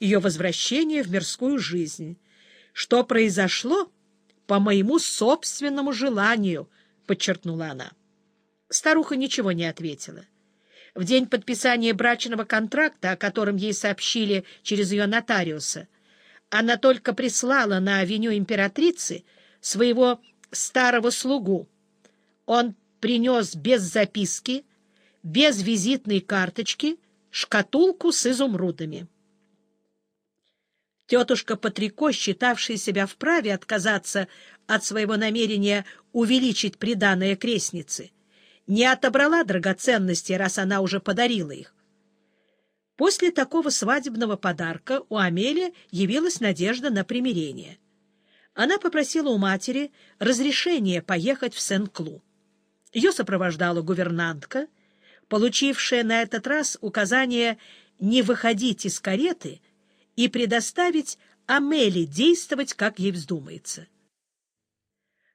ее возвращение в мирскую жизнь, что произошло по моему собственному желанию, — подчеркнула она. Старуха ничего не ответила. В день подписания брачного контракта, о котором ей сообщили через ее нотариуса, она только прислала на авеню императрицы своего старого слугу. Он принес без записки, без визитной карточки, шкатулку с изумрудами. Тетушка Патрико, считавшая себя вправе отказаться от своего намерения увеличить приданное крестницы, не отобрала драгоценности, раз она уже подарила их. После такого свадебного подарка у Амели явилась надежда на примирение. Она попросила у матери разрешения поехать в Сен-Клу. Ее сопровождала гувернантка, получившая на этот раз указание не выходить из кареты и предоставить Амели действовать, как ей вздумается.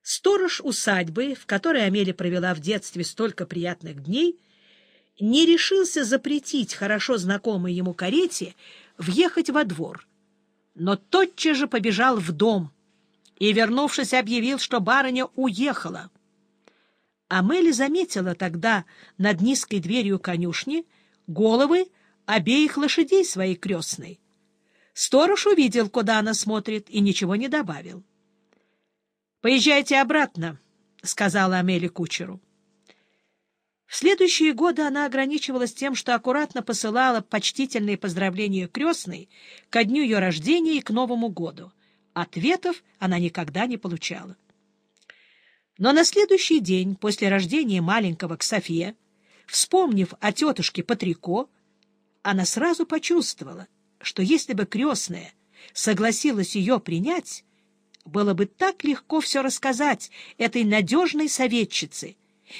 Сторож усадьбы, в которой Амели провела в детстве столько приятных дней, не решился запретить хорошо знакомой ему карете въехать во двор, но тотчас же побежал в дом и, вернувшись, объявил, что барыня уехала. Амели заметила тогда над низкой дверью конюшни головы обеих лошадей своей крестной. Сторож увидел, куда она смотрит, и ничего не добавил. — Поезжайте обратно, — сказала Амели кучеру. В следующие годы она ограничивалась тем, что аккуратно посылала почтительные поздравления крестной ко дню ее рождения и к Новому году. Ответов она никогда не получала. Но на следующий день после рождения маленького Ксофия, вспомнив о тетушке Патрико, она сразу почувствовала, что если бы крестная согласилась ее принять, было бы так легко все рассказать этой надежной советчице,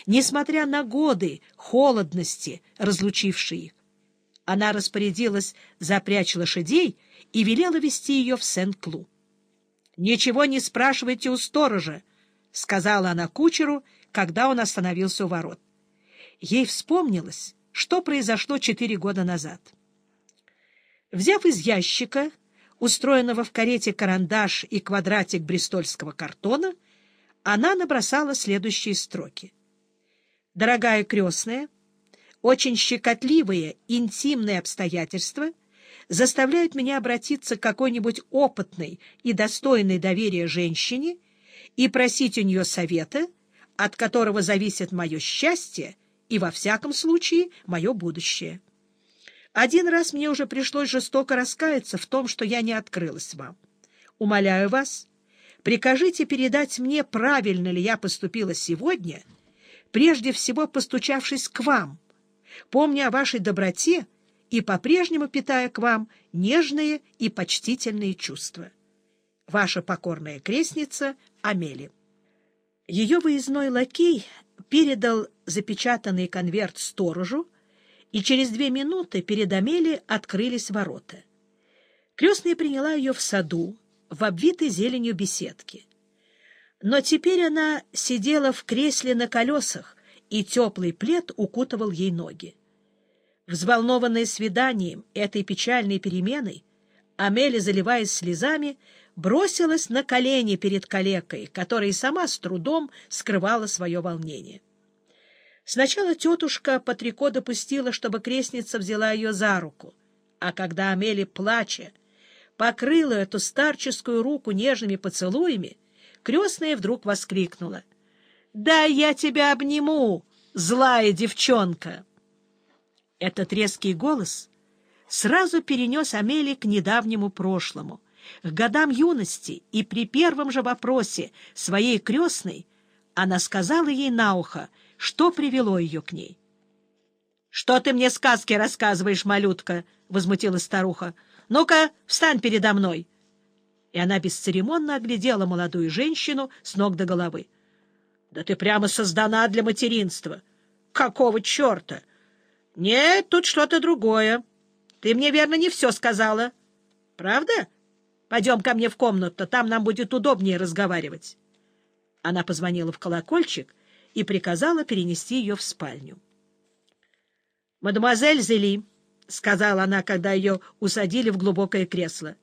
несмотря на годы холодности, разлучившие их. Она распорядилась запрячь лошадей и велела вести ее в Сен-Клу. — Ничего не спрашивайте у сторожа, — сказала она кучеру, когда он остановился у ворот. Ей вспомнилось, что произошло четыре года назад. Взяв из ящика устроенного в карете карандаш и квадратик брестольского картона, она набросала следующие строки. «Дорогая крестная, очень щекотливые, интимные обстоятельства заставляют меня обратиться к какой-нибудь опытной и достойной доверия женщине и просить у нее совета, от которого зависит мое счастье и, во всяком случае, мое будущее. Один раз мне уже пришлось жестоко раскаяться в том, что я не открылась вам. Умоляю вас, прикажите передать мне, правильно ли я поступила сегодня, прежде всего постучавшись к вам, помня о вашей доброте и по-прежнему питая к вам нежные и почтительные чувства. Ваша покорная крестница Амели. Ее выездной лакей передал запечатанный конверт сторожу, и через две минуты перед Амели открылись ворота. Крестная приняла ее в саду, в обвитой зеленью беседке. Но теперь она сидела в кресле на колесах, и теплый плед укутывал ей ноги. Взволнованная свиданием этой печальной переменой, Амели, заливаясь слезами, бросилась на колени перед калекой, которая сама с трудом скрывала свое волнение. Сначала тетушка Патрико допустила, чтобы крестница взяла ее за руку, а когда Амели, плача, покрыла эту старческую руку нежными поцелуями, крестная вдруг воскликнула. — Да я тебя обниму, злая девчонка! Этот резкий голос сразу перенес Амели к недавнему прошлому, к годам юности, и при первом же вопросе своей крестной она сказала ей на ухо — что привело ее к ней. — Что ты мне сказки рассказываешь, малютка? — возмутилась старуха. — Ну-ка, встань передо мной! И она бесцеремонно оглядела молодую женщину с ног до головы. — Да ты прямо создана для материнства! Какого черта? Нет, тут что-то другое. Ты мне, верно, не все сказала. Правда? Пойдем ко мне в комнату, там нам будет удобнее разговаривать. Она позвонила в колокольчик — и приказала перенести ее в спальню. — Мадемуазель Зели, — сказала она, когда ее усадили в глубокое кресло.